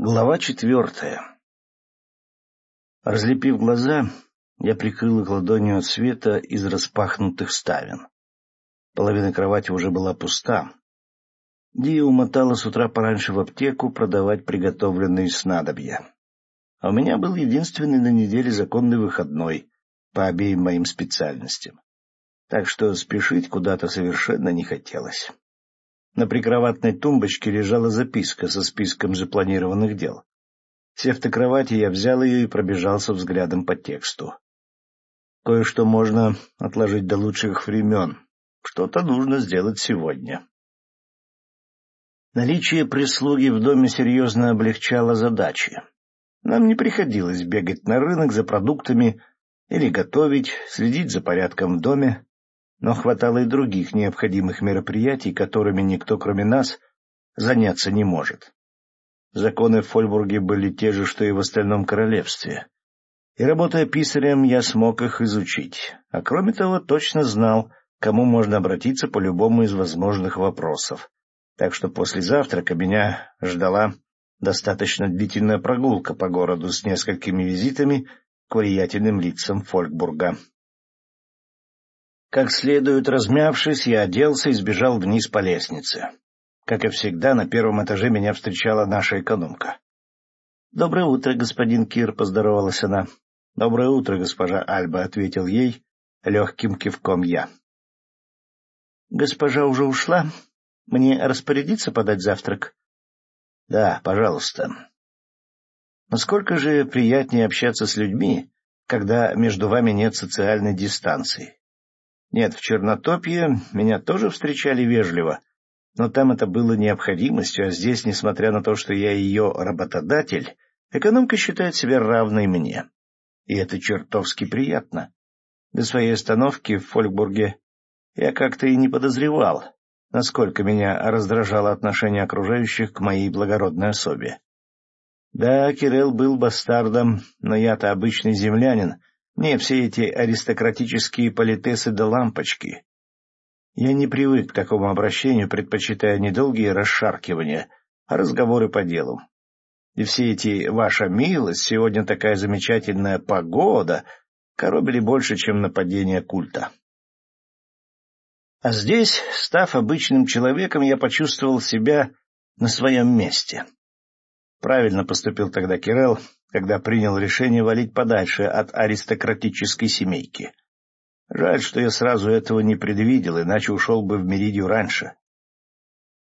Глава четвертая Разлепив глаза, я прикрыл их ладонью от света из распахнутых ставен. Половина кровати уже была пуста. Дия умотала с утра пораньше в аптеку продавать приготовленные снадобья. А у меня был единственный на неделе законный выходной по обеим моим специальностям. Так что спешить куда-то совершенно не хотелось. На прикроватной тумбочке лежала записка со списком запланированных дел. Сев на кровати, я взял ее и пробежался взглядом по тексту. Кое-что можно отложить до лучших времен. Что-то нужно сделать сегодня. Наличие прислуги в доме серьезно облегчало задачи. Нам не приходилось бегать на рынок за продуктами или готовить, следить за порядком в доме но хватало и других необходимых мероприятий, которыми никто, кроме нас, заняться не может. Законы в Фольбурге были те же, что и в остальном королевстве. И, работая писарем, я смог их изучить, а кроме того, точно знал, кому можно обратиться по любому из возможных вопросов. Так что после завтрака меня ждала достаточно длительная прогулка по городу с несколькими визитами к влиятельным лицам Фолькбурга. Как следует размявшись, я оделся и сбежал вниз по лестнице. Как и всегда, на первом этаже меня встречала наша экономка. — Доброе утро, господин Кир, — поздоровалась она. — Доброе утро, госпожа Альба, — ответил ей легким кивком я. — Госпожа уже ушла? Мне распорядиться подать завтрак? — Да, пожалуйста. Насколько же приятнее общаться с людьми, когда между вами нет социальной дистанции. Нет, в Чернотопье меня тоже встречали вежливо, но там это было необходимостью, а здесь, несмотря на то, что я ее работодатель, экономка считает себя равной мне. И это чертовски приятно. До своей остановки в Фолькбурге я как-то и не подозревал, насколько меня раздражало отношение окружающих к моей благородной особе. Да, Кирилл был бастардом, но я-то обычный землянин, мне все эти аристократические политесы да лампочки. Я не привык к такому обращению, предпочитая не долгие расшаркивания, а разговоры по делу. И все эти «Ваша милость», «Сегодня такая замечательная погода» коробили больше, чем нападение культа. А здесь, став обычным человеком, я почувствовал себя на своем месте. Правильно поступил тогда Кирелл, когда принял решение валить подальше от аристократической семейки. Жаль, что я сразу этого не предвидел, иначе ушел бы в Меридию раньше.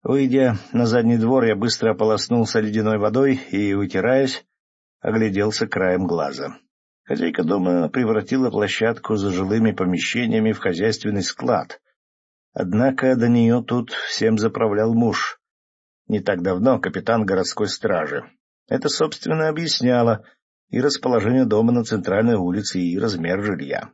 Выйдя на задний двор, я быстро ополоснулся ледяной водой и, вытираясь, огляделся краем глаза. Хозяйка дома превратила площадку за жилыми помещениями в хозяйственный склад. Однако до нее тут всем заправлял муж, не так давно капитан городской стражи. Это, собственно, объясняло и расположение дома на центральной улице, и размер жилья.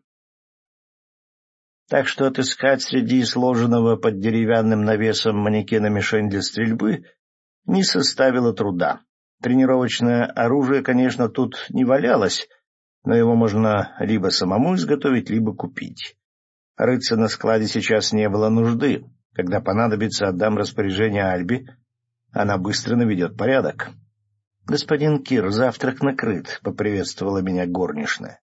Так что отыскать среди сложенного под деревянным навесом манекена мишень для стрельбы не составило труда. Тренировочное оружие, конечно, тут не валялось, но его можно либо самому изготовить, либо купить. Рыться на складе сейчас не было нужды. Когда понадобится, отдам распоряжение Альби, она быстро наведет порядок. — Господин Кир, завтрак накрыт, — поприветствовала меня горничная.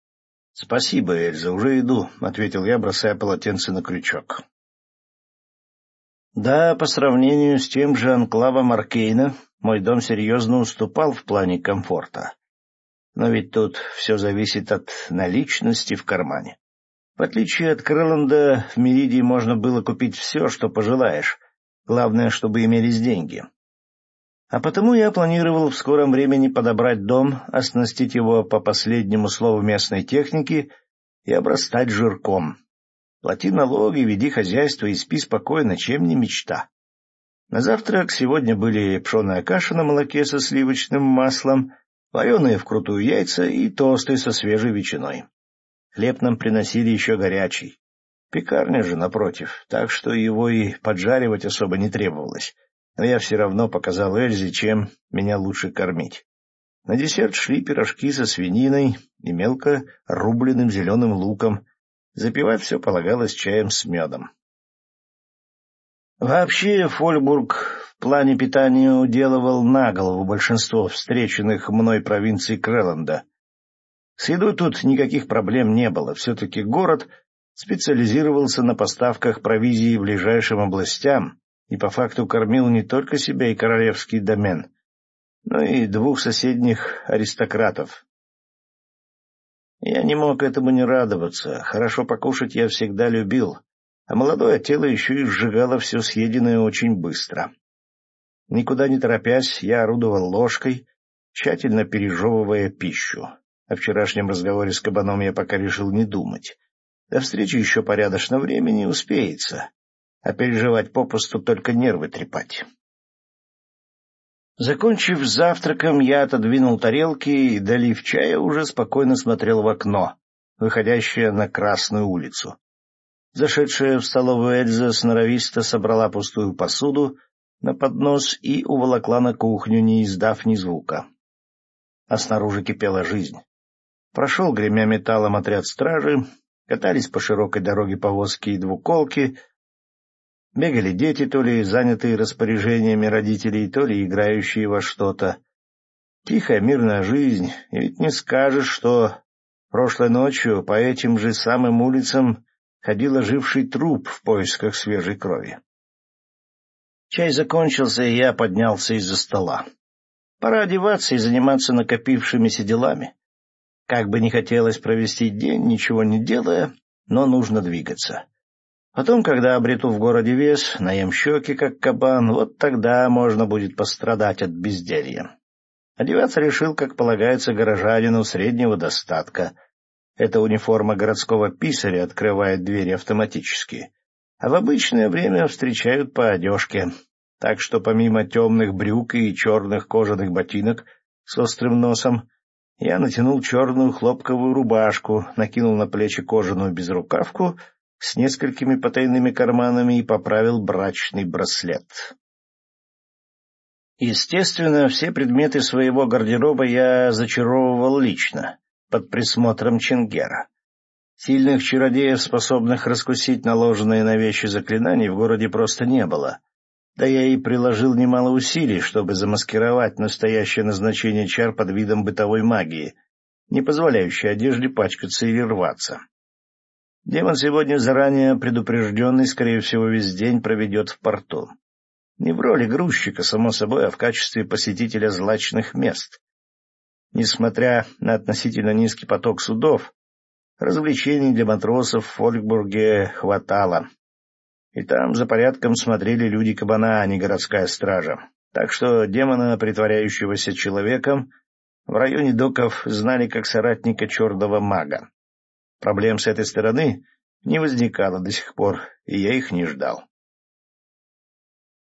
— Спасибо, Эльза, уже иду, — ответил я, бросая полотенце на крючок. Да, по сравнению с тем же анклавом Аркейна, мой дом серьезно уступал в плане комфорта. Но ведь тут все зависит от наличности в кармане. В отличие от Крыланда, в Меридии можно было купить все, что пожелаешь, Главное, чтобы имелись деньги. А потому я планировал в скором времени подобрать дом, оснастить его по последнему слову местной техники и обрастать жирком. Плати налоги, веди хозяйство и спи спокойно, чем не мечта. На завтрак сегодня были пшеная каша на молоке со сливочным маслом, вареные вкрутую яйца и тосты со свежей ветчиной. Хлеб нам приносили еще горячий. Пекарня же, напротив, так что его и поджаривать особо не требовалось. Но я все равно показал Эльзе, чем меня лучше кормить. На десерт шли пирожки со свининой и мелко рубленным зеленым луком. Запивать все полагалось чаем с медом. Вообще, Фольбург в плане питания уделывал на голову большинство встреченных мной провинций Крэланда. С едой тут никаких проблем не было, все-таки город специализировался на поставках провизии ближайшим областям и по факту кормил не только себя и королевский домен, но и двух соседних аристократов. Я не мог этому не радоваться, хорошо покушать я всегда любил, а молодое тело еще и сжигало все съеденное очень быстро. Никуда не торопясь, я орудовал ложкой, тщательно пережевывая пищу. О вчерашнем разговоре с кабаном я пока решил не думать. До встречи еще порядочно времени успеется, а переживать попусту только нервы трепать. Закончив завтраком, я отодвинул тарелки и, долив чая, уже спокойно смотрел в окно, выходящее на Красную улицу. Зашедшая в столовую Эльза сноровисто собрала пустую посуду на поднос и уволокла на кухню, не издав ни звука. А снаружи кипела жизнь. Прошел, гремя металлом, отряд стражи, катались по широкой дороге повозки и двуколки, бегали дети, то ли занятые распоряжениями родителей, то ли играющие во что-то. Тихая мирная жизнь, и ведь не скажешь, что прошлой ночью по этим же самым улицам ходил оживший труп в поисках свежей крови. Чай закончился, и я поднялся из-за стола. Пора одеваться и заниматься накопившимися делами. Как бы не хотелось провести день, ничего не делая, но нужно двигаться. Потом, когда обрету в городе вес, наем щеки, как кабан, вот тогда можно будет пострадать от безделья. Одеваться решил, как полагается горожанину среднего достатка — эта униформа городского писаря открывает двери автоматически, а в обычное время встречают по одежке, так что помимо темных брюк и черных кожаных ботинок с острым носом, я натянул черную хлопковую рубашку, накинул на плечи кожаную безрукавку с несколькими потайными карманами и поправил брачный браслет. Естественно, все предметы своего гардероба я зачаровывал лично, под присмотром Чингера. Сильных чародеев, способных раскусить наложенные на вещи заклинания, в городе просто не было. Да я и приложил немало усилий, чтобы замаскировать настоящее назначение чар под видом бытовой магии, не позволяющей одежде пачкаться или рваться. Демон сегодня заранее предупрежденный, скорее всего, весь день проведет в порту. Не в роли грузчика, само собой, а в качестве посетителя злачных мест. Несмотря на относительно низкий поток судов, развлечений для матросов в Фолькбурге хватало. И там за порядком смотрели люди кабана, а не городская стража. Так что демона, притворяющегося человеком, в районе доков знали как соратника черного мага. Проблем с этой стороны не возникало до сих пор, и я их не ждал.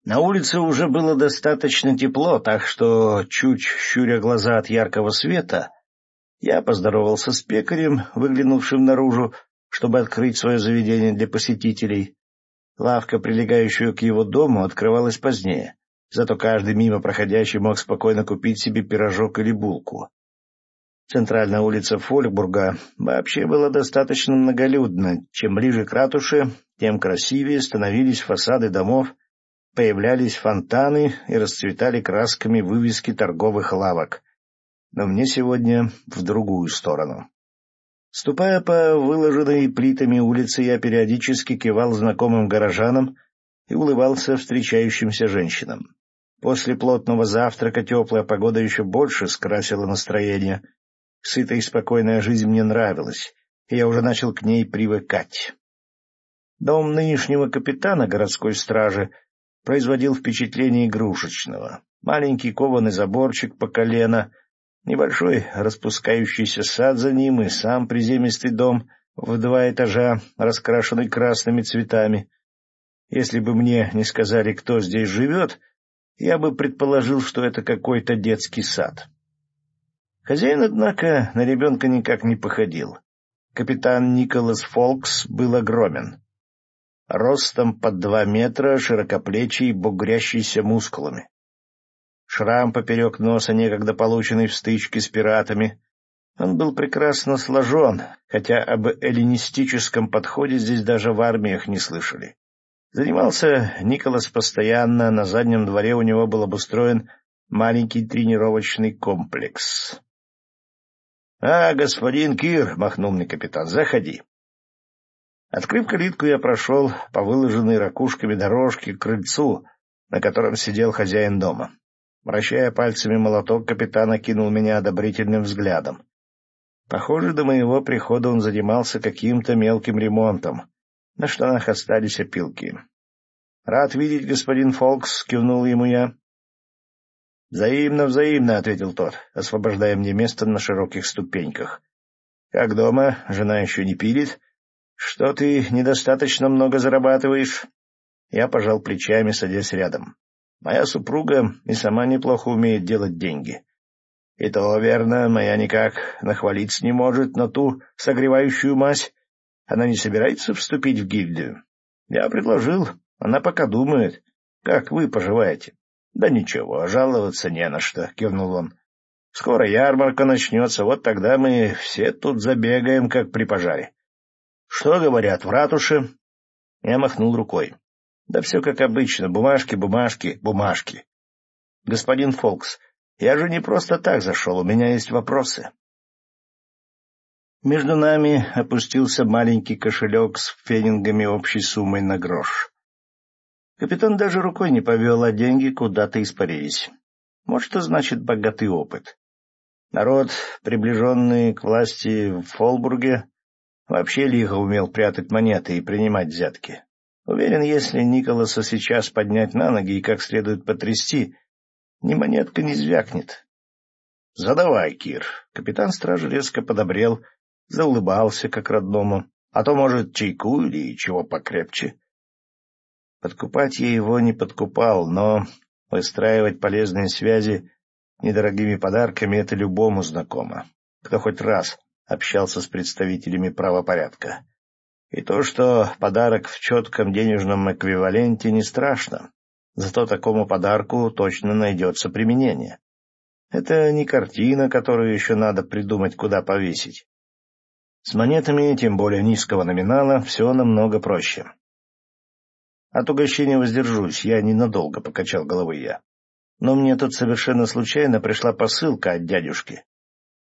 На улице уже было достаточно тепло, так что, чуть щуря глаза от яркого света, я поздоровался с пекарем, выглянувшим наружу, чтобы открыть свое заведение для посетителей. Лавка, прилегающая к его дому, открывалась позднее, зато каждый мимо проходящий мог спокойно купить себе пирожок или булку. Центральная улица Фолькбурга вообще была достаточно многолюдна. Чем ближе к ратуше, тем красивее становились фасады домов появлялись фонтаны и расцветали красками вывески торговых лавок. Но мне сегодня в другую сторону. Ступая по выложенной плитами улице, я периодически кивал знакомым горожанам и улыбался встречающимся женщинам. После плотного завтрака теплая погода еще больше скрасила настроение. Сытая и спокойная жизнь мне нравилась, и я уже начал к ней привыкать. Дом нынешнего капитана городской стражи производил впечатление игрушечного. Маленький кованый заборчик по колено, небольшой распускающийся сад за ним и сам приземистый дом в два этажа, раскрашенный красными цветами. Если бы мне не сказали, кто здесь живет, я бы предположил, что это какой-то детский сад. Хозяин, однако, на ребенка никак не походил. Капитан Николас Фолкс был огромен ростом под два метра, широкоплечий, бугрящийся мускулами. Шрам поперек носа, некогда полученный в стычке с пиратами. Он был прекрасно сложен, хотя об эллинистическом подходе здесь даже в армиях не слышали. Занимался Николас постоянно, на заднем дворе у него был обустроен маленький тренировочный комплекс. — А, господин Кир, — махнул мне капитан, — заходи. Открыв калитку, я прошел по выложенной ракушками дорожке к крыльцу, на котором сидел хозяин дома. Вращая пальцами молоток, капитан окинул меня одобрительным взглядом. Похоже, до моего прихода он занимался каким-то мелким ремонтом. На штанах остались опилки. — Рад видеть, господин Фолкс, — кивнул ему я. — Взаимно, взаимно, — ответил тот, освобождая мне место на широких ступеньках. — Как дома? Жена еще не пилит? — Что ты недостаточно много зарабатываешь? Я пожал плечами, садясь рядом. Моя супруга и сама неплохо умеет делать деньги. И то, верно, моя никак нахвалиться не может на ту согревающую мазь. Она не собирается вступить в гильдию. Я предложил, она пока думает. Как вы поживаете? — Да ничего, жаловаться не на что, — кивнул он. — Скоро ярмарка начнется, вот тогда мы все тут забегаем, как при пожаре. — Что говорят в ратуше? Я махнул рукой. — Да все как обычно, бумажки, бумажки, бумажки. — Господин Фолкс, я же не просто так зашел, у меня есть вопросы. Между нами опустился маленький кошелек с фенингами общей суммой на грош. Капитан даже рукой не повел, а деньги куда-то испарились. Вот что значит богатый опыт. Народ, приближенный к власти в Фолбурге, вообще лихо умел прятать монеты и принимать взятки. Уверен, если Николаса сейчас поднять на ноги и как следует потрясти, ни монетка не звякнет. — Задавай, Кир. Капитан стражи резко подобрел, заулыбался как родному. А то, может, чайку или чего покрепче. Подкупать я его не подкупал, но выстраивать полезные связи недорогими подарками — это любому знакомо, кто хоть раз общался с представителями правопорядка. И то, что подарок в четком денежном эквиваленте, не страшно. Зато такому подарку точно найдется применение. Это не картина, которую еще надо придумать, куда повесить. С монетами, тем более низкого номинала, все намного проще. От угощения воздержусь, я ненадолго покачал головой я. Но мне тут совершенно случайно пришла посылка от дядюшки.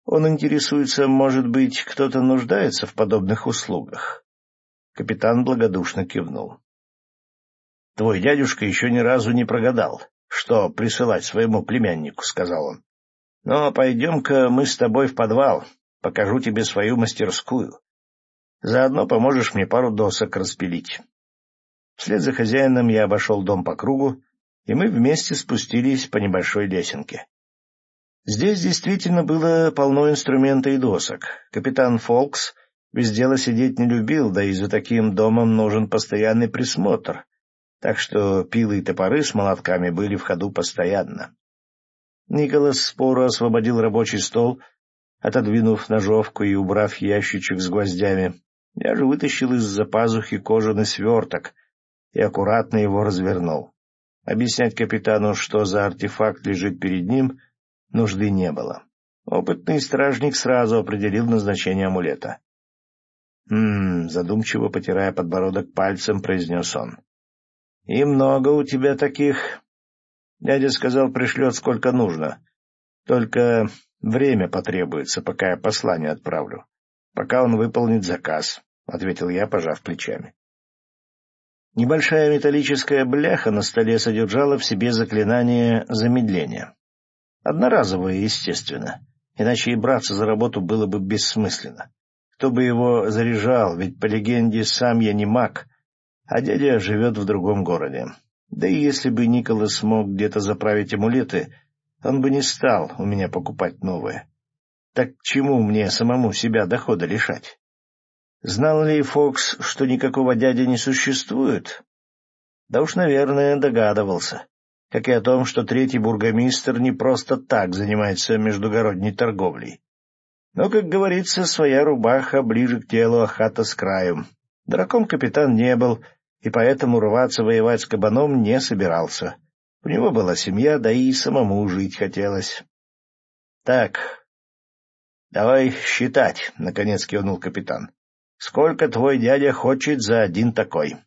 Он интересуется, может быть, кто-то нуждается в подобных услугах. Капитан благодушно кивнул. — Твой дядюшка еще ни разу не прогадал, что присылать своему племяннику, — сказал он. — Но пойдем-ка мы с тобой в подвал, покажу тебе свою мастерскую. Заодно поможешь мне пару досок распилить. Вслед за хозяином я обошел дом по кругу, и мы вместе спустились по небольшой лесенке. Здесь действительно было полно инструмента и досок. Капитан Фолкс без дела сидеть не любил, да и за таким домом нужен постоянный присмотр, так что пилы и топоры с молотками были в ходу постоянно. Николас споро освободил рабочий стол, отодвинув ножовку и убрав ящичек с гвоздями. Я же вытащил из-за пазухи кожаный сверток и аккуратно его развернул. Объяснять капитану, что за артефакт лежит перед ним, нужды не было. Опытный стражник сразу определил назначение амулета. «М-м-м», задумчиво потирая подбородок пальцем, произнес он. — И много у тебя таких? Дядя сказал, пришлет сколько нужно. Только время потребуется, пока я послание отправлю. Пока он выполнит заказ, — ответил я, пожав плечами. Небольшая металлическая бляха на столе содержала в себе заклинание замедления. Одноразовое, естественно, иначе и браться за работу было бы бессмысленно. Кто бы его заряжал, ведь, по легенде, сам я не маг, а дядя живет в другом городе. Да и если бы Николас смог где-то заправить амулеты, он бы не стал у меня покупать новые. Так чему мне самому себя дохода лишать? Знал ли Фокс, что никакого дяди не существует? Да уж, наверное, догадывался. Как и о том, что третий бургомистр не просто так занимается междугородней торговлей. Но, как говорится, своя рубаха ближе к телу, а хата с краю. Драком капитан не был, и поэтому рваться воевать с кабаном не собирался. У него была семья, да и самому жить хотелось. — Так, давай считать, — наконец кивнул капитан. — Сколько твой дядя хочет за один такой?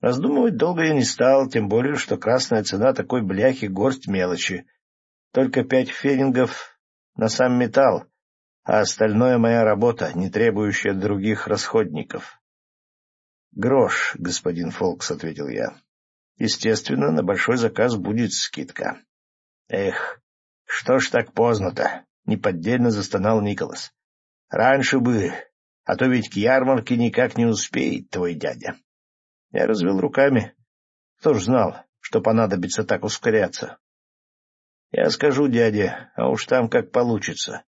Раздумывать долго я не стал, тем более, что красная цена такой бляхи — горсть мелочи. Только пять фенингов на сам металл, а остальное — моя работа, не требующая других расходников. — Грош, господин Фолкс, — ответил я. — Естественно, на большой заказ будет скидка. — Эх, что ж так поздно-то? — неподдельно застонал Николас. — Раньше бы, а то ведь к ярмарке никак не успеет твой дядя. Я развел руками. Кто ж знал, что понадобится так ускоряться? Я скажу дяде, а уж там как получится.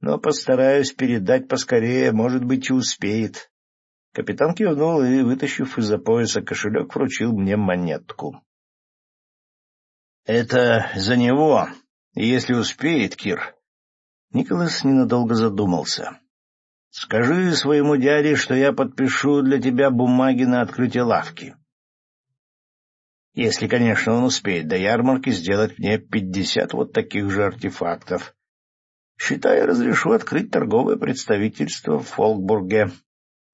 Но постараюсь передать поскорее, может быть, и успеет. Капитан кивнул и, вытащив из-за пояса кошелек, вручил мне монетку. — Это за него, если успеет, Кир. Николас ненадолго задумался. Скажи своему дяде, что я подпишу для тебя бумаги на открытие лавки. Если, конечно, он успеет до ярмарки сделать мне пятьдесят вот таких же артефактов. Считай, разрешу открыть торговое представительство в Фолкбурге.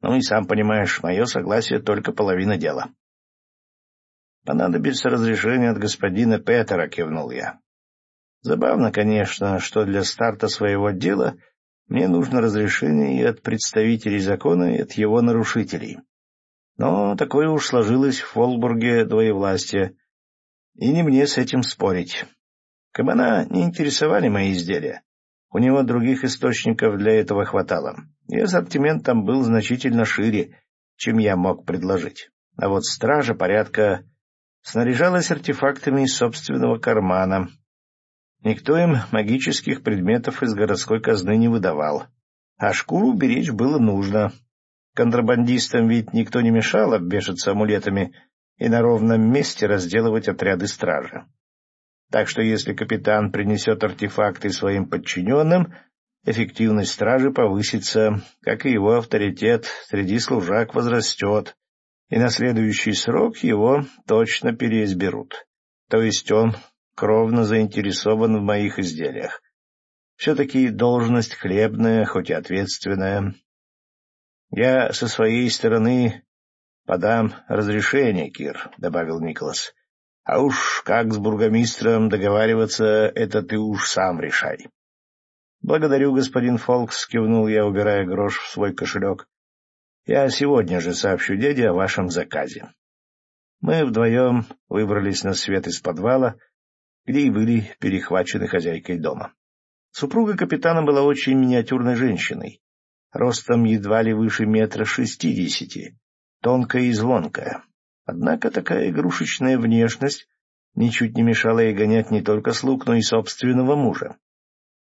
Ну и сам понимаешь, мое согласие только половина дела. Понадобится разрешение от господина Петера, кивнул я. Забавно, конечно, что для старта своего дела — мне нужно разрешение и от представителей закона, и от его нарушителей. Но такое уж сложилось в Фолбурге двоевластие, и не мне с этим спорить. Кабана не интересовали мои изделия. У него других источников для этого хватало, и ассортимент там был значительно шире, чем я мог предложить. А вот стража порядка снаряжалась артефактами из собственного кармана, Никто им магических предметов из городской казны не выдавал. А шкуру беречь было нужно. Контрабандистам ведь никто не мешал обвешаться амулетами и на ровном месте разделывать отряды стражи. Так что если капитан принесет артефакты своим подчиненным, эффективность стражи повысится, как и его авторитет среди служак возрастет, и на следующий срок его точно переизберут. То есть он кровно заинтересован в моих изделиях. Все-таки должность хлебная, хоть и ответственная. Я со своей стороны подам разрешение, Кир, — добавил Николас. — А уж как с бургомистром договариваться, это ты уж сам решай. — Благодарю, господин Фолкс, — кивнул я, убирая грош в свой кошелек. — Я сегодня же сообщу дяде о вашем заказе. Мы вдвоем выбрались на свет из подвала — где и были перехвачены хозяйкой дома. Супруга капитана была очень миниатюрной женщиной, ростом едва ли выше метра шестидесяти, тонкая и звонкая. Однако такая игрушечная внешность ничуть не мешала ей гонять не только слуг, но и собственного мужа.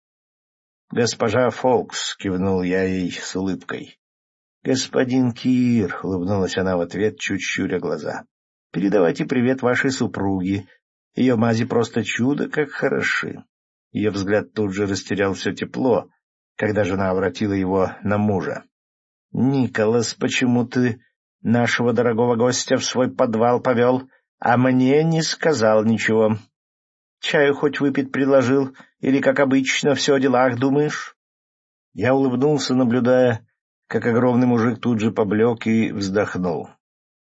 — Госпожа Фолкс, — кивнул я ей с улыбкой. — Господин Кир, — улыбнулась она в ответ, чуть щуря глаза, — передавайте привет вашей супруге ее мази просто чудо, как хороши. Ее взгляд тут же растерял все тепло, когда жена обратила его на мужа. — Николас, почему ты нашего дорогого гостя в свой подвал повел, а мне не сказал ничего? Чаю хоть выпить предложил, или, как обычно, все о делах думаешь? Я улыбнулся, наблюдая, как огромный мужик тут же поблек и вздохнул.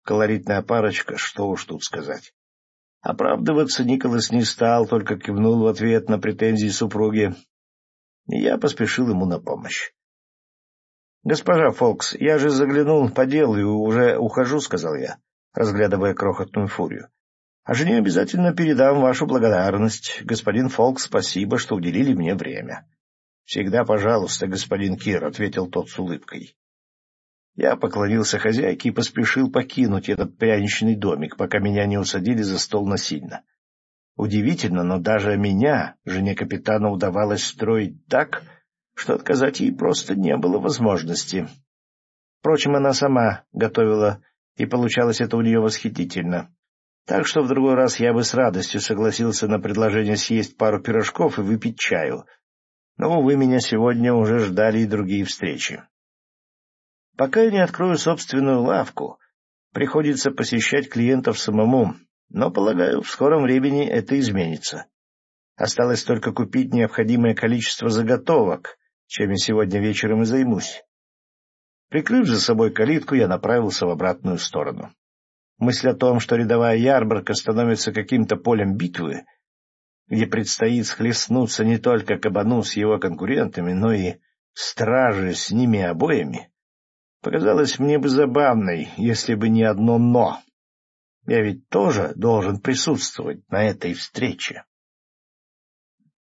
Колоритная парочка, что уж тут сказать. Оправдываться Николас не стал, только кивнул в ответ на претензии супруги. И я поспешил ему на помощь. — Госпожа Фокс, я же заглянул по делу и уже ухожу, — сказал я, разглядывая крохотную фурию. — А жене обязательно передам вашу благодарность. Господин Фолкс, спасибо, что уделили мне время. — Всегда пожалуйста, господин Кир, — ответил тот с улыбкой. Я поклонился хозяйке и поспешил покинуть этот пряничный домик, пока меня не усадили за стол насильно. Удивительно, но даже меня, жене капитана, удавалось строить так, что отказать ей просто не было возможности. Впрочем, она сама готовила, и получалось это у нее восхитительно. Так что в другой раз я бы с радостью согласился на предложение съесть пару пирожков и выпить чаю. Но, увы, меня сегодня уже ждали и другие встречи. Пока я не открою собственную лавку, приходится посещать клиентов самому, но, полагаю, в скором времени это изменится. Осталось только купить необходимое количество заготовок, чем я сегодня вечером и займусь. Прикрыв за собой калитку, я направился в обратную сторону. Мысль о том, что рядовая ярмарка становится каким-то полем битвы, где предстоит схлестнуться не только кабану с его конкурентами, но и стражи с ними обоими, показалась мне бы забавной, если бы не одно «но». Я ведь тоже должен присутствовать на этой встрече.